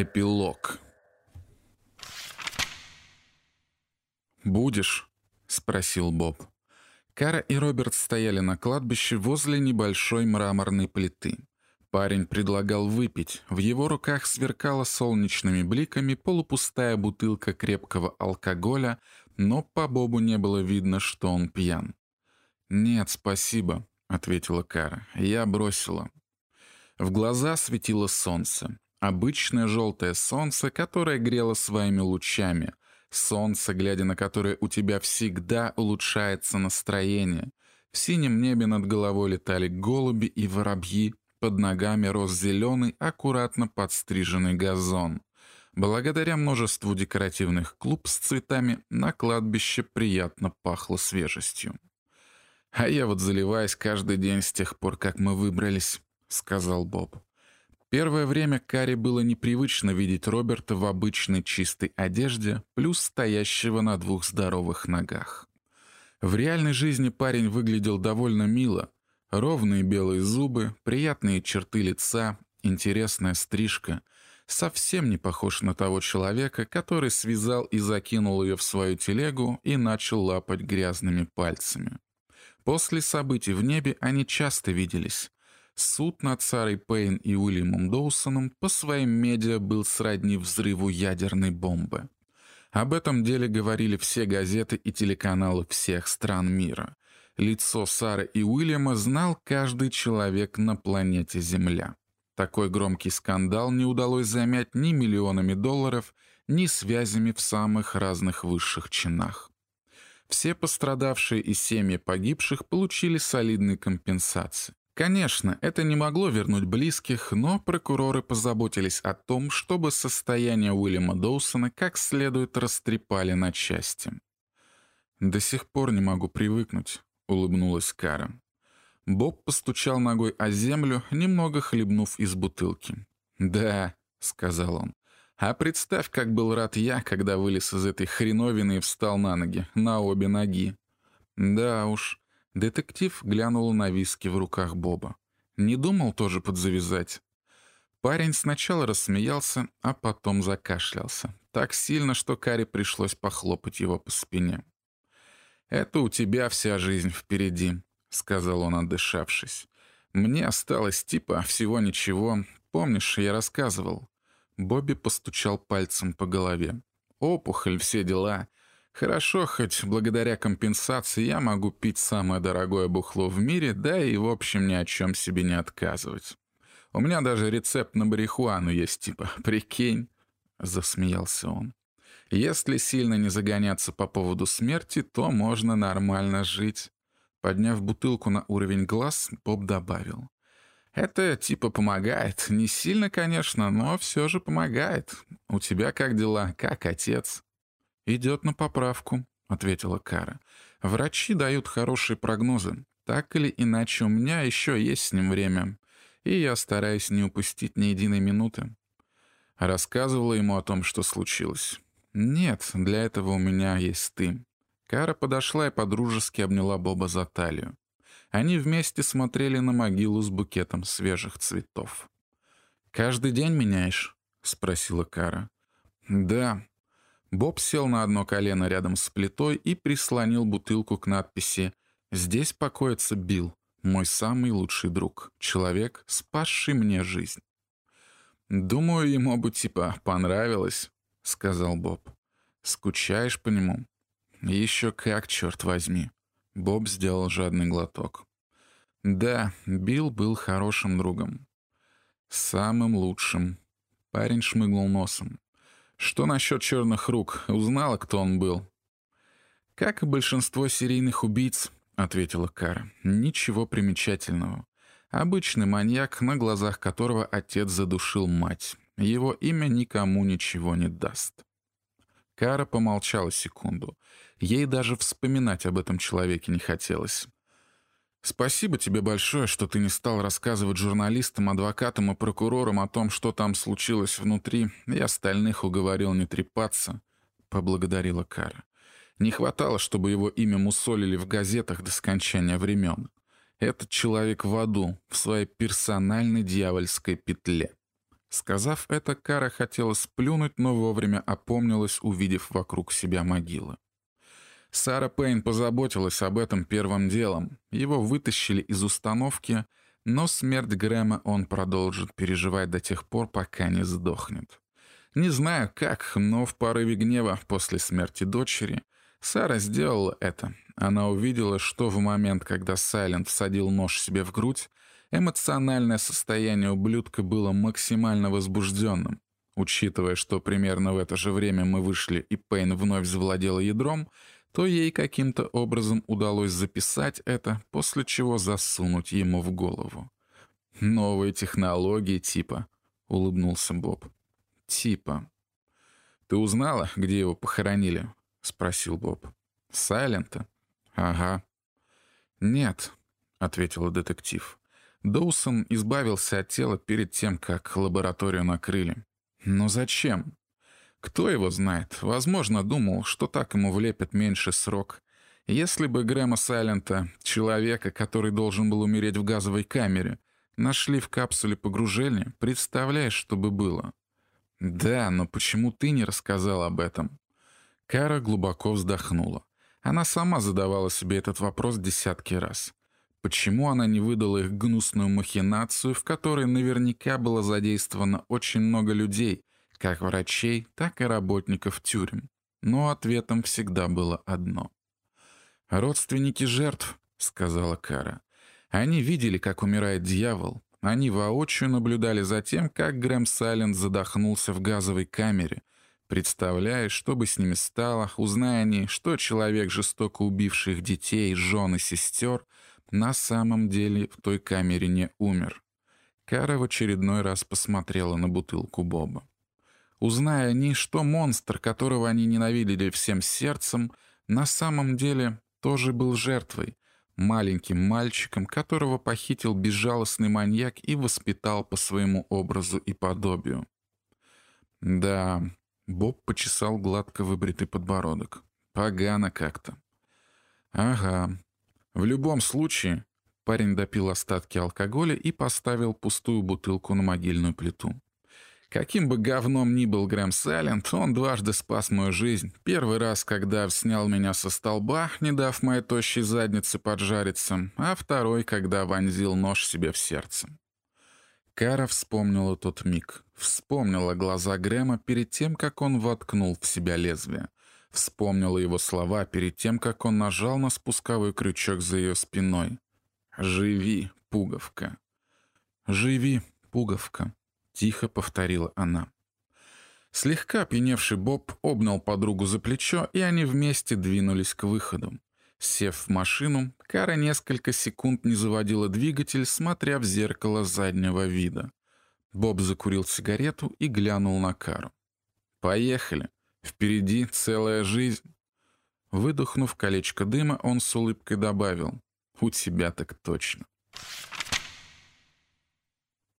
Эпилог. «Будешь?» — спросил Боб. Кара и Роберт стояли на кладбище возле небольшой мраморной плиты. Парень предлагал выпить. В его руках сверкала солнечными бликами полупустая бутылка крепкого алкоголя, но по Бобу не было видно, что он пьян. «Нет, спасибо», — ответила Кара. «Я бросила». В глаза светило солнце. Обычное желтое солнце, которое грело своими лучами. Солнце, глядя на которое у тебя всегда улучшается настроение. В синем небе над головой летали голуби и воробьи. Под ногами рос зеленый, аккуратно подстриженный газон. Благодаря множеству декоративных клуб с цветами на кладбище приятно пахло свежестью. «А я вот заливаюсь каждый день с тех пор, как мы выбрались», — сказал Боб. Первое время Кари было непривычно видеть Роберта в обычной чистой одежде, плюс стоящего на двух здоровых ногах. В реальной жизни парень выглядел довольно мило. Ровные белые зубы, приятные черты лица, интересная стрижка. Совсем не похож на того человека, который связал и закинул ее в свою телегу и начал лапать грязными пальцами. После событий в небе они часто виделись. Суд над Сарой Пейн и Уильямом Доусоном по своим медиа был сродни взрыву ядерной бомбы. Об этом деле говорили все газеты и телеканалы всех стран мира. Лицо Сары и Уильяма знал каждый человек на планете Земля. Такой громкий скандал не удалось замять ни миллионами долларов, ни связями в самых разных высших чинах. Все пострадавшие и семьи погибших получили солидные компенсации. Конечно, это не могло вернуть близких, но прокуроры позаботились о том, чтобы состояние Уильяма Доусона как следует растрепали на части. «До сих пор не могу привыкнуть», — улыбнулась Кара. Боб постучал ногой о землю, немного хлебнув из бутылки. «Да», — сказал он, — «а представь, как был рад я, когда вылез из этой хреновины и встал на ноги, на обе ноги». «Да уж», Детектив глянул на виски в руках Боба. Не думал тоже подзавязать. Парень сначала рассмеялся, а потом закашлялся. Так сильно, что Каре пришлось похлопать его по спине. «Это у тебя вся жизнь впереди», — сказал он, отдышавшись. «Мне осталось типа всего ничего. Помнишь, я рассказывал?» Бобби постучал пальцем по голове. «Опухоль, все дела. Хорошо, хоть благодаря компенсации я могу пить самое дорогое бухло в мире, да и в общем ни о чем себе не отказывать. У меня даже рецепт на марихуану есть, типа, прикинь, засмеялся он. Если сильно не загоняться по поводу смерти, то можно нормально жить. Подняв бутылку на уровень глаз, Боб добавил. Это типа помогает. Не сильно, конечно, но все же помогает. У тебя как дела? Как отец? «Идет на поправку», — ответила Кара. «Врачи дают хорошие прогнозы. Так или иначе, у меня еще есть с ним время, и я стараюсь не упустить ни единой минуты». Рассказывала ему о том, что случилось. «Нет, для этого у меня есть ты». Кара подошла и подружески обняла Боба за талию. Они вместе смотрели на могилу с букетом свежих цветов. «Каждый день меняешь?» — спросила Кара. «Да», Боб сел на одно колено рядом с плитой и прислонил бутылку к надписи «Здесь покоится Билл, мой самый лучший друг, человек, спасший мне жизнь». «Думаю, ему бы типа понравилось», — сказал Боб. «Скучаешь по нему?» «Еще как, черт возьми». Боб сделал жадный глоток. «Да, Билл был хорошим другом. Самым лучшим». Парень шмыгнул носом. Что насчет черных рук? Узнала, кто он был? Как и большинство серийных убийц, ответила Кара. Ничего примечательного. Обычный маньяк, на глазах которого отец задушил мать. Его имя никому ничего не даст. Кара помолчала секунду. Ей даже вспоминать об этом человеке не хотелось. Спасибо тебе большое, что ты не стал рассказывать журналистам, адвокатам и прокурорам о том, что там случилось внутри, и остальных уговорил не трепаться, — поблагодарила Кара. Не хватало, чтобы его имя мусолили в газетах до скончания времен. Этот человек в аду, в своей персональной дьявольской петле. Сказав это, Кара хотела сплюнуть, но вовремя опомнилась, увидев вокруг себя могилы. Сара Пейн позаботилась об этом первым делом. Его вытащили из установки, но смерть Грэма он продолжит переживать до тех пор, пока не сдохнет. Не знаю как, но в порыве гнева после смерти дочери Сара сделала это. Она увидела, что в момент, когда Сайлент всадил нож себе в грудь, эмоциональное состояние ублюдка было максимально возбужденным. Учитывая, что примерно в это же время мы вышли и Пейн вновь завладела ядром, то ей каким-то образом удалось записать это, после чего засунуть ему в голову. «Новые технологии типа», — улыбнулся Боб. «Типа». «Ты узнала, где его похоронили?» — спросил Боб. «Сайлента?» «Ага». «Нет», — ответила детектив. Доусон избавился от тела перед тем, как лабораторию накрыли. «Но зачем?» Кто его знает? Возможно, думал, что так ему влепят меньше срок. Если бы Грэма Сайлента, человека, который должен был умереть в газовой камере, нашли в капсуле погружения, представляешь, что бы было? Да, но почему ты не рассказал об этом? Кара глубоко вздохнула. Она сама задавала себе этот вопрос десятки раз. Почему она не выдала их гнусную махинацию, в которой наверняка было задействовано очень много людей, как врачей, так и работников тюрем. Но ответом всегда было одно. «Родственники жертв», — сказала Кара. «Они видели, как умирает дьявол. Они воочию наблюдали за тем, как Грэм Сайленд задохнулся в газовой камере, представляя, что бы с ними стало, узная они, что человек, жестоко убивший их детей, жен и сестер, на самом деле в той камере не умер». Кара в очередной раз посмотрела на бутылку Боба. Узная они, что монстр, которого они ненавидели всем сердцем, на самом деле тоже был жертвой, маленьким мальчиком, которого похитил безжалостный маньяк и воспитал по своему образу и подобию. Да, Боб почесал гладко выбритый подбородок. Погано как-то. Ага. В любом случае, парень допил остатки алкоголя и поставил пустую бутылку на могильную плиту. Каким бы говном ни был Грэм Сайленд, он дважды спас мою жизнь. Первый раз, когда снял меня со столба, не дав моей тощей заднице поджариться, а второй, когда вонзил нож себе в сердце. Кара вспомнила тот миг. Вспомнила глаза Грэма перед тем, как он воткнул в себя лезвие. Вспомнила его слова перед тем, как он нажал на спусковой крючок за ее спиной. «Живи, пуговка! Живи, пуговка!» Тихо повторила она. Слегка опьяневший Боб обнял подругу за плечо, и они вместе двинулись к выходу. Сев в машину, Кара несколько секунд не заводила двигатель, смотря в зеркало заднего вида. Боб закурил сигарету и глянул на Кару. «Поехали. Впереди целая жизнь». Выдохнув колечко дыма, он с улыбкой добавил. «У тебя так точно».